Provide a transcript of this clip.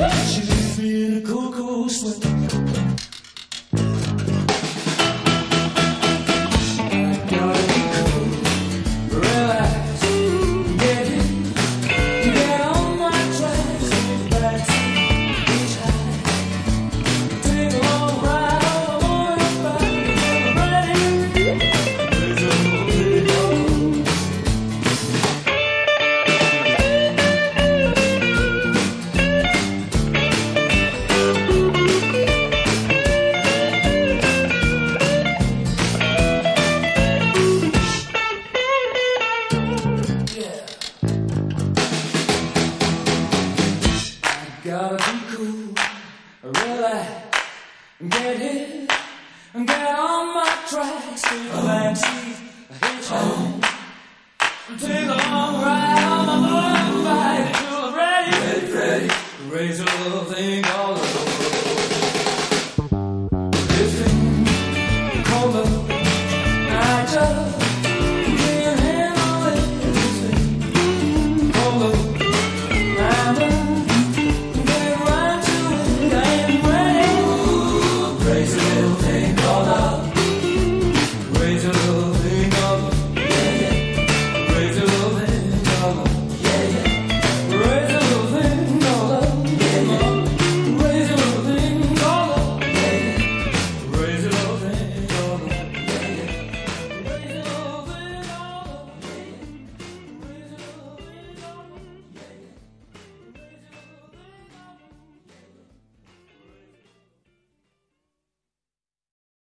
She Gotta be cool, relax, get hit, get on my tracks, take a back seat, hitchhike, take a long ride on my motorbike. Till I'm ready, ready, ready, raise a little thing called